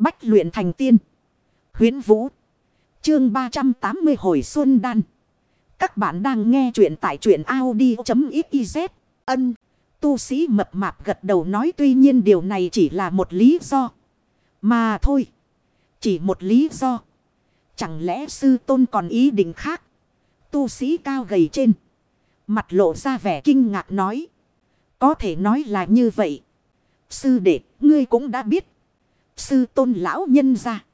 Bách luyện thành tiên. Huyến Vũ. Chương 380 hồi xuân đan. Các bạn đang nghe truyện tại truyện Audi.xyz. Ân. Tu sĩ mập mạp gật đầu nói tuy nhiên điều này chỉ là một lý do. Mà thôi. Chỉ một lý do. Chẳng lẽ sư tôn còn ý định khác. Tu sĩ cao gầy trên. Mặt lộ ra vẻ kinh ngạc nói. Có thể nói là như vậy. Sư đệ, ngươi cũng đã biết. Sư tôn lão nhân ra.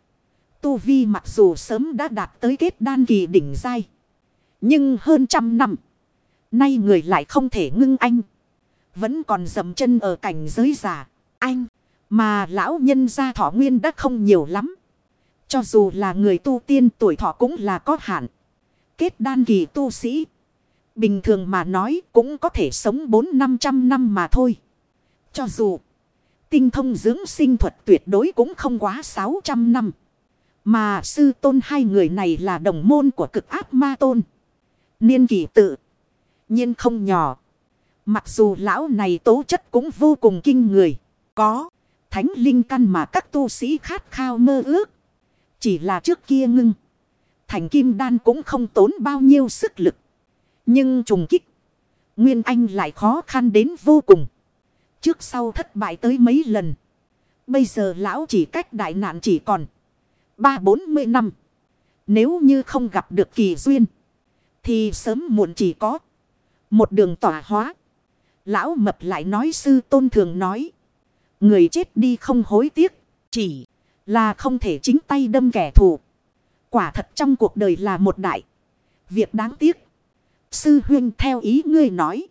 Tu Vi mặc dù sớm đã đạt tới kết đan kỳ đỉnh dai. Nhưng hơn trăm năm. Nay người lại không thể ngưng anh. Vẫn còn dầm chân ở cảnh giới giả. Anh. Mà lão nhân gia thọ nguyên đã không nhiều lắm. Cho dù là người tu tiên, tuổi thọ cũng là có hạn. Kết đan kỳ tu sĩ. Bình thường mà nói cũng có thể sống 4-500 năm mà thôi. Cho dù tinh thông dưỡng sinh thuật tuyệt đối cũng không quá 600 năm. Mà sư tôn hai người này là đồng môn của cực ác ma tôn. Niên kỷ tự. nhiên không nhỏ. Mặc dù lão này tố chất cũng vô cùng kinh người. Có. Thánh linh căn mà các tu sĩ khát khao mơ ước. Chỉ là trước kia ngưng. Thành kim đan cũng không tốn bao nhiêu sức lực. Nhưng trùng kích. Nguyên Anh lại khó khăn đến vô cùng. Trước sau thất bại tới mấy lần. Bây giờ lão chỉ cách đại nạn chỉ còn. Ba bốn mươi năm. Nếu như không gặp được kỳ duyên. Thì sớm muộn chỉ có. Một đường tỏa hóa. Lão mập lại nói sư tôn thường nói. Người chết đi không hối tiếc. Chỉ là không thể chính tay đâm kẻ thù. Quả thật trong cuộc đời là một đại. Việc đáng tiếc. Sư huyên theo ý ngươi nói.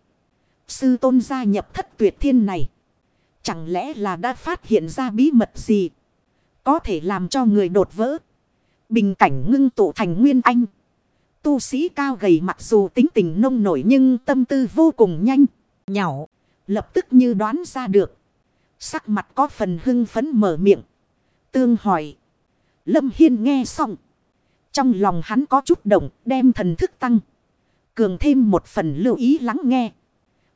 Sư tôn gia nhập thất tuyệt thiên này. Chẳng lẽ là đã phát hiện ra bí mật gì? Có thể làm cho người đột vỡ. Bình cảnh ngưng tụ thành nguyên anh. Tu sĩ cao gầy mặc dù tính tình nông nổi nhưng tâm tư vô cùng nhanh. Nhảo. Lập tức như đoán ra được. Sắc mặt có phần hưng phấn mở miệng. Tương hỏi. Lâm Hiên nghe xong. Trong lòng hắn có chút động, đem thần thức tăng. Cường thêm một phần lưu ý lắng nghe.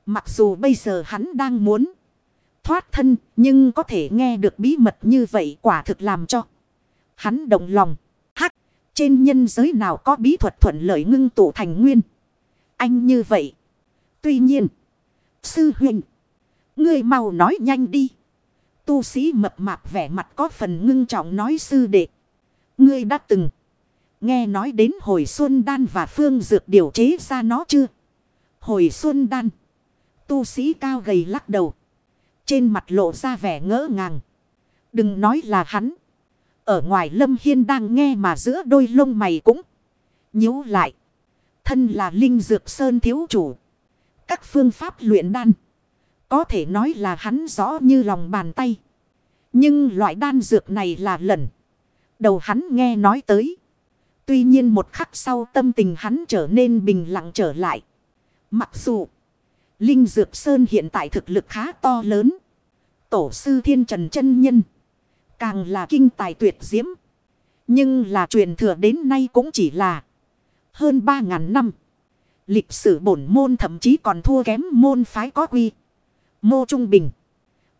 Mặc dù bây giờ hắn đang muốn thoát thân, nhưng có thể nghe được bí mật như vậy quả thực làm cho. Hắn động lòng. Hắc, trên nhân giới nào có bí thuật thuận lợi ngưng tụ thành nguyên. Anh như vậy. Tuy nhiên, sư huynh, ngươi mau nói nhanh đi. Tu sĩ mập mạp vẻ mặt có phần ngưng trọng nói sư đệ. Ngươi đã từng nghe nói đến hồi xuân đan và phương dược điều chế ra nó chưa? Hồi xuân đan. Tu sĩ cao gầy lắc đầu. Trên mặt lộ ra vẻ ngỡ ngàng. Đừng nói là hắn. Ở ngoài Lâm Hiên đang nghe mà giữa đôi lông mày cũng nhíu lại. Thân là Linh Dược Sơn thiếu chủ. Các phương pháp luyện đan. Có thể nói là hắn rõ như lòng bàn tay. Nhưng loại đan dược này là lần. Đầu hắn nghe nói tới. Tuy nhiên một khắc sau tâm tình hắn trở nên bình lặng trở lại. Mặc dù. Linh Dược Sơn hiện tại thực lực khá to lớn. Tổ sư Thiên Trần chân Nhân. Càng là kinh tài tuyệt diễm. Nhưng là truyền thừa đến nay cũng chỉ là hơn 3.000 năm. Lịch sử bổn môn thậm chí còn thua kém môn phái có quy. Mô Trung Bình.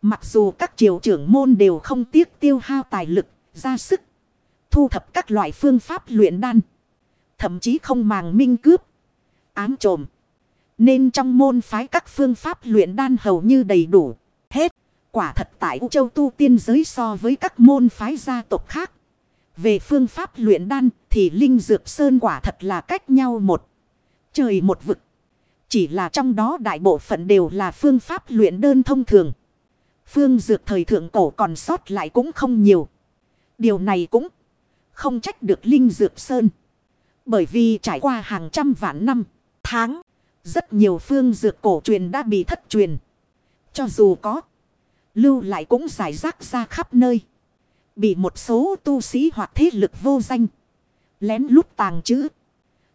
Mặc dù các triều trưởng môn đều không tiếc tiêu hao tài lực, ra sức. Thu thập các loại phương pháp luyện đan. Thậm chí không màng minh cướp. Ám trộm. Nên trong môn phái các phương pháp luyện đan hầu như đầy đủ. Hết. Quả thật tại U Châu tu tiên giới so với các môn phái gia tộc khác. Về phương pháp luyện đan thì Linh Dược Sơn quả thật là cách nhau một. Trời một vực. Chỉ là trong đó đại bộ phận đều là phương pháp luyện đơn thông thường. Phương Dược thời thượng cổ còn sót lại cũng không nhiều. Điều này cũng không trách được Linh Dược Sơn. Bởi vì trải qua hàng trăm vạn năm, tháng. Rất nhiều phương dược cổ truyền đã bị thất truyền. Cho dù có. Lưu lại cũng giải rác ra khắp nơi. Bị một số tu sĩ hoặc thế lực vô danh. Lén lút tàng chữ.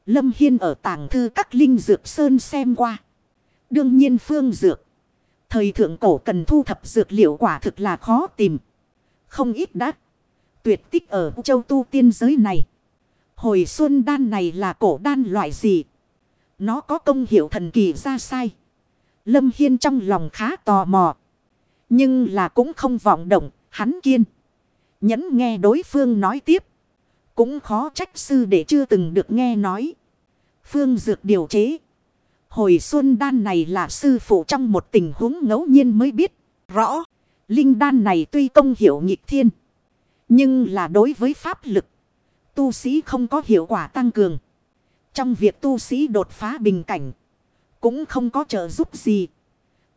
Lâm Hiên ở tàng thư các linh dược sơn xem qua. Đương nhiên phương dược. Thời thượng cổ cần thu thập dược liệu quả thực là khó tìm. Không ít đắt, Tuyệt tích ở châu tu tiên giới này. Hồi xuân đan này là cổ đan loại gì? Nó có công hiệu thần kỳ ra sai. Lâm Hiên trong lòng khá tò mò. Nhưng là cũng không vọng động, hắn kiên. Nhẫn nghe đối phương nói tiếp. Cũng khó trách sư để chưa từng được nghe nói. Phương dược điều chế. Hồi xuân đan này là sư phụ trong một tình huống ngẫu nhiên mới biết. Rõ. Linh đan này tuy công hiệu nghịch thiên. Nhưng là đối với pháp lực. Tu sĩ không có hiệu quả tăng cường. Trong việc tu sĩ đột phá bình cảnh. Cũng không có trợ giúp gì.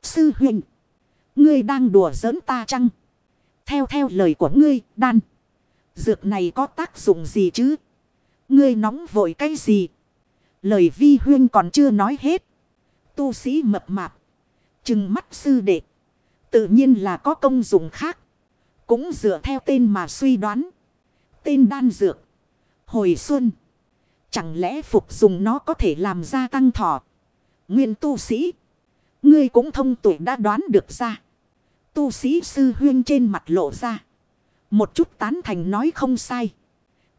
Sư huynh. Ngươi đang đùa giỡn ta chăng? Theo theo lời của ngươi, đan. Dược này có tác dụng gì chứ? Ngươi nóng vội cái gì? Lời vi huyên còn chưa nói hết. Tu sĩ mập mạp. Chừng mắt sư đệ. Tự nhiên là có công dụng khác. Cũng dựa theo tên mà suy đoán. Tên đan dược. Hồi xuân. Chẳng lẽ phục dùng nó có thể làm gia tăng thọ. Nguyên tu sĩ. Ngươi cũng thông tuổi đã đoán được ra. Tu sĩ sư huyên trên mặt lộ ra. Một chút tán thành nói không sai.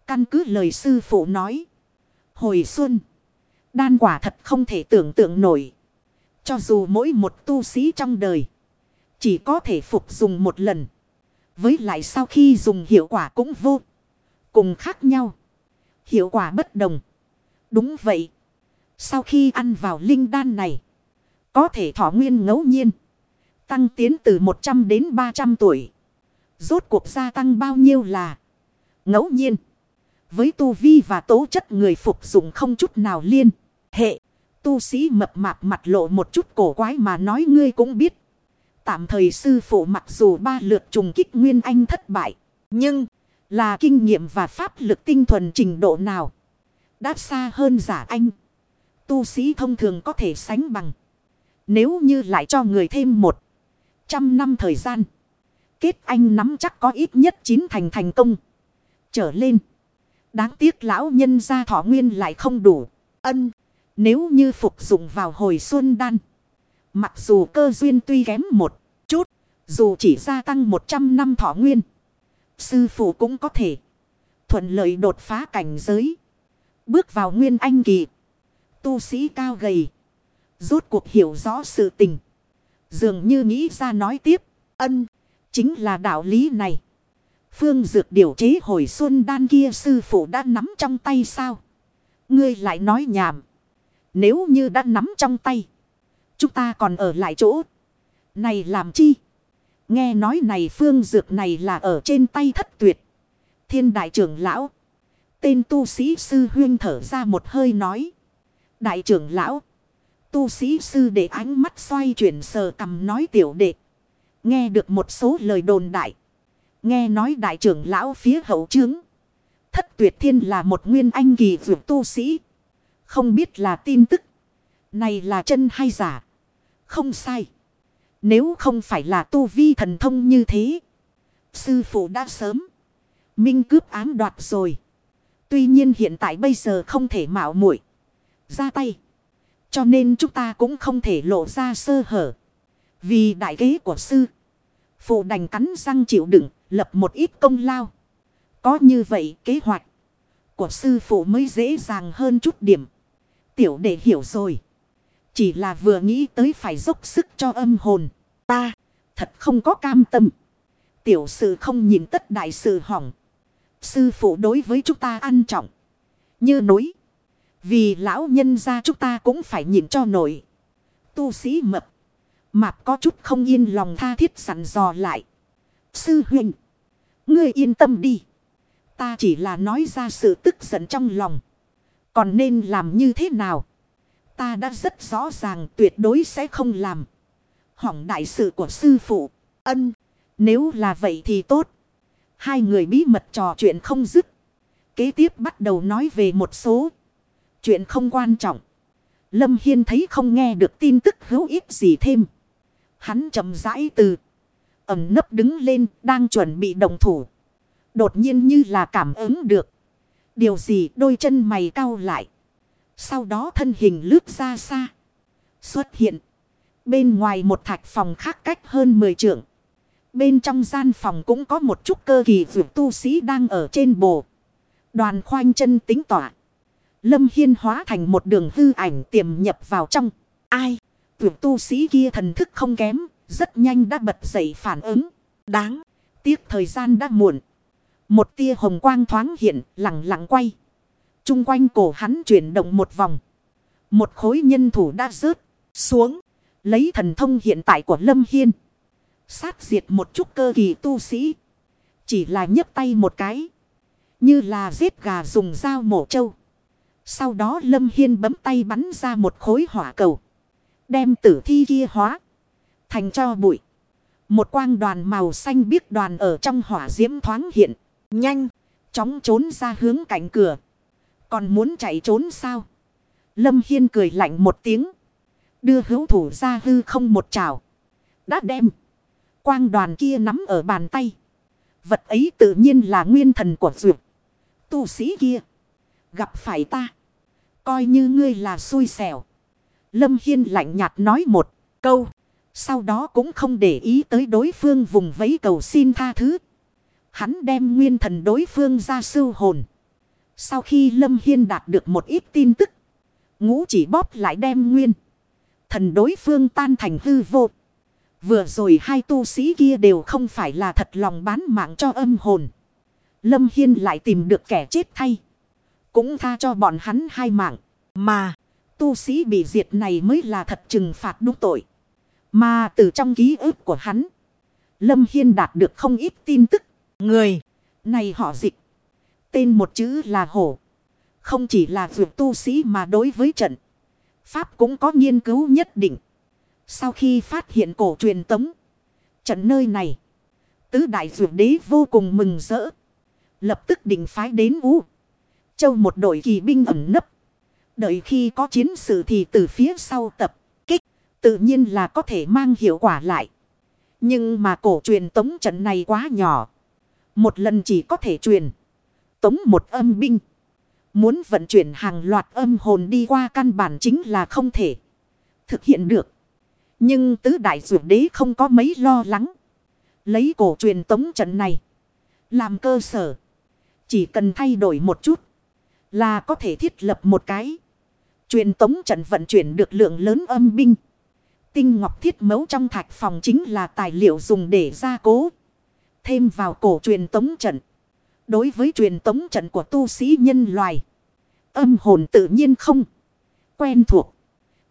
Căn cứ lời sư phụ nói. Hồi xuân. Đan quả thật không thể tưởng tượng nổi. Cho dù mỗi một tu sĩ trong đời. Chỉ có thể phục dùng một lần. Với lại sau khi dùng hiệu quả cũng vô. Cùng khác nhau. Hiệu quả bất đồng. Đúng vậy. Sau khi ăn vào linh đan này. Có thể thọ nguyên ngẫu nhiên. Tăng tiến từ 100 đến 300 tuổi. Rốt cuộc gia tăng bao nhiêu là ngẫu nhiên. Với tu vi và tố chất người phục dụng không chút nào liên. Hệ. Tu sĩ mập mạp mặt lộ một chút cổ quái mà nói ngươi cũng biết. Tạm thời sư phụ mặc dù ba lượt trùng kích Nguyên Anh thất bại. Nhưng là kinh nghiệm và pháp lực tinh thuần trình độ nào. Đã xa hơn giả anh. Tu sĩ thông thường có thể sánh bằng. Nếu như lại cho người thêm một trăm năm thời gian. Kết anh nắm chắc có ít nhất chín thành thành công. Trở lên. Đáng tiếc lão nhân gia thọ nguyên lại không đủ. Ân. Nếu như phục dụng vào hồi xuân đan. Mặc dù cơ duyên tuy kém một chút. Dù chỉ gia tăng 100 năm thọ nguyên. Sư phụ cũng có thể. Thuận lợi đột phá cảnh giới. Bước vào nguyên anh kỳ. Tu sĩ cao gầy. Rốt cuộc hiểu rõ sự tình. Dường như nghĩ ra nói tiếp. Ân. Chính là đạo lý này. Phương dược điều chế hồi xuân đan kia sư phụ đã nắm trong tay sao? Ngươi lại nói nhảm. Nếu như đã nắm trong tay. Chúng ta còn ở lại chỗ. Này làm chi? Nghe nói này phương dược này là ở trên tay thất tuyệt. Thiên đại trưởng lão. Tên tu sĩ sư huyên thở ra một hơi nói. Đại trưởng lão. Tu sĩ sư để ánh mắt xoay chuyển sờ cầm nói tiểu đệ. Nghe được một số lời đồn đại. Nghe nói đại trưởng lão phía hậu trướng. Thất tuyệt thiên là một nguyên anh kỳ vượt tu sĩ. Không biết là tin tức. Này là chân hay giả. Không sai. Nếu không phải là tu vi thần thông như thế. Sư phụ đã sớm. Minh cướp ám đoạt rồi. Tuy nhiên hiện tại bây giờ không thể mạo muội ra tay. Cho nên chúng ta cũng không thể lộ ra sơ hở. Vì đại kế của sư. Phụ đành cắn răng chịu đựng, lập một ít công lao. Có như vậy kế hoạch của sư phụ mới dễ dàng hơn chút điểm. Tiểu đệ hiểu rồi. Chỉ là vừa nghĩ tới phải dốc sức cho âm hồn. Ta thật không có cam tâm. Tiểu sự không nhìn tất đại sự hỏng. Sư phụ đối với chúng ta ăn trọng. Như núi. Vì lão nhân ra chúng ta cũng phải nhìn cho nổi. Tu sĩ mập. Mạp có chút không yên lòng tha thiết sẵn dò lại. Sư huynh. Ngươi yên tâm đi. Ta chỉ là nói ra sự tức giận trong lòng. Còn nên làm như thế nào? Ta đã rất rõ ràng tuyệt đối sẽ không làm. Hỏng đại sự của sư phụ. Ân. Nếu là vậy thì tốt. Hai người bí mật trò chuyện không dứt. Kế tiếp bắt đầu nói về một số chuyện không quan trọng. Lâm Hiên thấy không nghe được tin tức hữu ích gì thêm. Hắn chậm rãi từ. Ẩm nấp đứng lên, đang chuẩn bị đồng thủ. Đột nhiên như là cảm ứng được. Điều gì đôi chân mày cau lại. Sau đó thân hình lướt ra xa. Xuất hiện. Bên ngoài một thạch phòng khác cách hơn 10 trượng. Bên trong gian phòng cũng có một chút cơ kỳ vượt tu sĩ đang ở trên bồ. Đoàn khoanh chân tính tỏa. Lâm Hiên hóa thành một đường hư ảnh tiềm nhập vào trong. Ai? Vượt tu sĩ kia thần thức không kém. Rất nhanh đã bật dậy phản ứng. Đáng. Tiếc thời gian đã muộn. Một tia hồng quang thoáng hiện, lặng lặng quay. Trung quanh cổ hắn chuyển động một vòng. Một khối nhân thủ đã rớt xuống. Lấy thần thông hiện tại của Lâm Hiên. Sát diệt một chút cơ kỳ tu sĩ. Chỉ là nhấc tay một cái. Như là giết gà dùng dao mổ trâu. Sau đó Lâm Hiên bấm tay bắn ra một khối hỏa cầu. Đem tử thi kia hóa. Thành cho bụi. Một quang đoàn màu xanh biếc đoàn ở trong hỏa diễm thoáng hiện. Nhanh. Chóng trốn ra hướng cạnh cửa. Còn muốn chạy trốn sao? Lâm Hiên cười lạnh một tiếng. Đưa hữu thủ ra hư không một trào. Đã đem. Quang đoàn kia nắm ở bàn tay. Vật ấy tự nhiên là nguyên thần của dược. Tu sĩ kia. Gặp phải ta. Coi như ngươi là xui xẻo. Lâm Hiên lạnh nhạt nói một câu. Sau đó cũng không để ý tới đối phương vùng vẫy cầu xin tha thứ. Hắn đem nguyên thần đối phương ra sư hồn. Sau khi Lâm Hiên đạt được một ít tin tức. Ngũ chỉ bóp lại đem nguyên. Thần đối phương tan thành hư vô. Vừa rồi hai tu sĩ kia đều không phải là thật lòng bán mạng cho âm hồn. Lâm Hiên lại tìm được kẻ chết thay. Cũng tha cho bọn hắn hai mạng. Mà, tu sĩ bị diệt này mới là thật trừng phạt đúng tội. Mà từ trong ký ức của hắn. Lâm Hiên đạt được không ít tin tức. Người, này họ dịch. Tên một chữ là hổ. Không chỉ là vượt tu sĩ mà đối với trận. Pháp cũng có nghiên cứu nhất định. Sau khi phát hiện cổ truyền tống. Trận nơi này. Tứ đại dụ đế vô cùng mừng rỡ. Lập tức định phái đến Ú. Châu một đội kỳ binh ẩn nấp. Đợi khi có chiến sự thì từ phía sau tập kích. Tự nhiên là có thể mang hiệu quả lại. Nhưng mà cổ truyền tống trận này quá nhỏ. Một lần chỉ có thể truyền. Tống một âm binh. Muốn vận chuyển hàng loạt âm hồn đi qua căn bản chính là không thể thực hiện được. Nhưng tứ đại dụ đế không có mấy lo lắng. Lấy cổ truyền tống trận này. Làm cơ sở. Chỉ cần thay đổi một chút. Là có thể thiết lập một cái. Truyền tống trận vận chuyển được lượng lớn âm binh. Tinh ngọc thiết mấu trong thạch phòng chính là tài liệu dùng để gia cố. Thêm vào cổ truyền tống trận. Đối với truyền tống trận của tu sĩ nhân loài. Âm hồn tự nhiên không. Quen thuộc.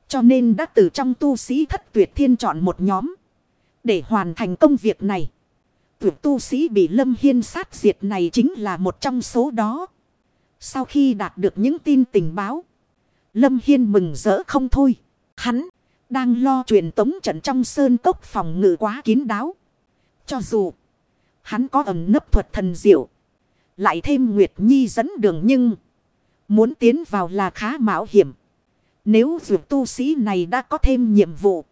Cho nên đã từ trong tu sĩ thất tuyệt thiên chọn một nhóm. Để hoàn thành công việc này. Tuyệt tu sĩ bị lâm hiên sát diệt này chính là một trong số đó. Sau khi đạt được những tin tình báo. Lâm Hiên mừng rỡ không thôi. Hắn đang lo truyền tống trận trong sơn cốc phòng ngự quá kín đáo. Cho dù hắn có ẩm nấp thuật thần diệu. Lại thêm Nguyệt Nhi dẫn đường nhưng muốn tiến vào là khá mạo hiểm. Nếu vượt tu sĩ này đã có thêm nhiệm vụ,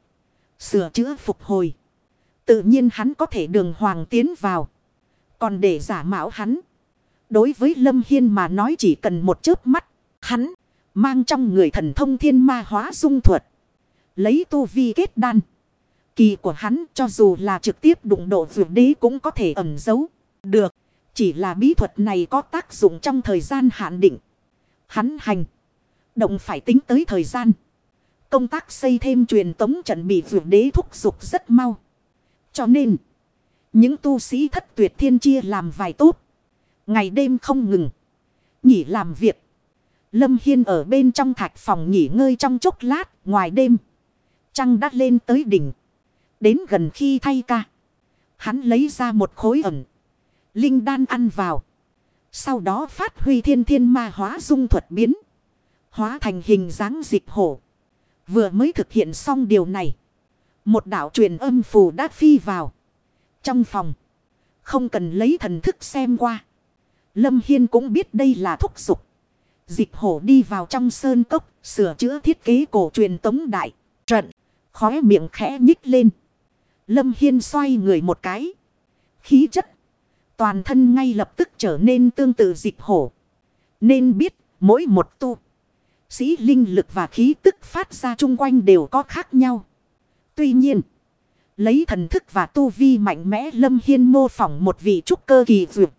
sửa chữa phục hồi. Tự nhiên hắn có thể đường hoàng tiến vào. Còn để giả mạo hắn. Đối với Lâm Hiên mà nói chỉ cần một chớp mắt. Hắn mang trong người thần thông thiên ma hóa dung thuật. Lấy tu vi kết đan. Kỳ của hắn cho dù là trực tiếp đụng độ vượt đế cũng có thể ẩn giấu. Được. Chỉ là bí thuật này có tác dụng trong thời gian hạn định. Hắn hành. Động phải tính tới thời gian. Công tác xây thêm truyền tống trận bị vượt đế thúc dục rất mau. Cho nên. Những tu sĩ thất tuyệt thiên chia làm vài tốt. Ngày đêm không ngừng. Nghỉ làm việc. Lâm Hiên ở bên trong thạch phòng nghỉ ngơi trong chốc lát, ngoài đêm. Trăng đắt lên tới đỉnh. Đến gần khi thay ca. Hắn lấy ra một khối ẩn. Linh đan ăn vào. Sau đó phát huy thiên thiên ma hóa dung thuật biến. Hóa thành hình dáng dịch hổ. Vừa mới thực hiện xong điều này. Một đạo truyền âm phù đã phi vào. Trong phòng. Không cần lấy thần thức xem qua. Lâm Hiên cũng biết đây là thúc dục Dịch hổ đi vào trong sơn cốc. Sửa chữa thiết kế cổ truyền tống đại. Trận. Khóe miệng khẽ nhích lên. Lâm Hiên xoay người một cái. Khí chất. Toàn thân ngay lập tức trở nên tương tự dịch hổ. Nên biết, mỗi một tu. Sĩ linh lực và khí tức phát ra chung quanh đều có khác nhau. Tuy nhiên. Lấy thần thức và tu vi mạnh mẽ Lâm Hiên mô phỏng một vị trúc cơ kỳ vượt.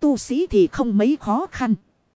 Tu sĩ thì không mấy khó khăn.